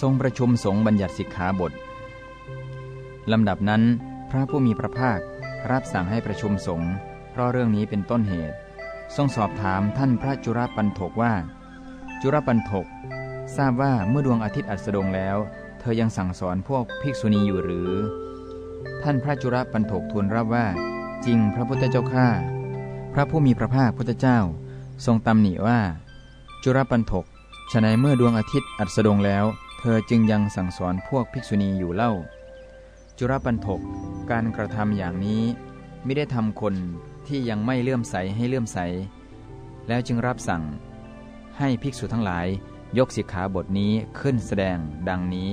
ทรงประชุมสงฆ์บัญญัติสิกขาบทลำดับนั้น พระผู้มีพระภาครับสั่งให้ประชุมสงฆ์เพราะเรื่องนี้เป็นต้นเหตุ ทรงสอบถามท่านพระจุรปันถกว่า จุรปันถก ทราบว่าเมื่อดวงอาทิตย์อัสดงแล้ว เธอยังสั่งสอนพวกภิกษุณีอยู่หรือ ท่านพระจุรปันถกทูลรับว่า จริงพระพุทธเจ้าข้าพระผู้มีพระภาคพุทธเจ้า ทรงตำหนิว่า จุรปันถกฉนัยเมื่อดวงอาทิตย์อัสดงแล้ว เธอจึงยังสั่งสอนพวกภิกษุณีอยู่เล่า จุรปันถกการกระทำอย่างนี้ไม่ได้ทำคนที่ยังไม่เลื่อมใสให้เลื่อมใส แล้วจึงรับสั่งให้ภิกษุทั้งหลายยกสิกขาบทนี้ขึ้นแสดงดังนี้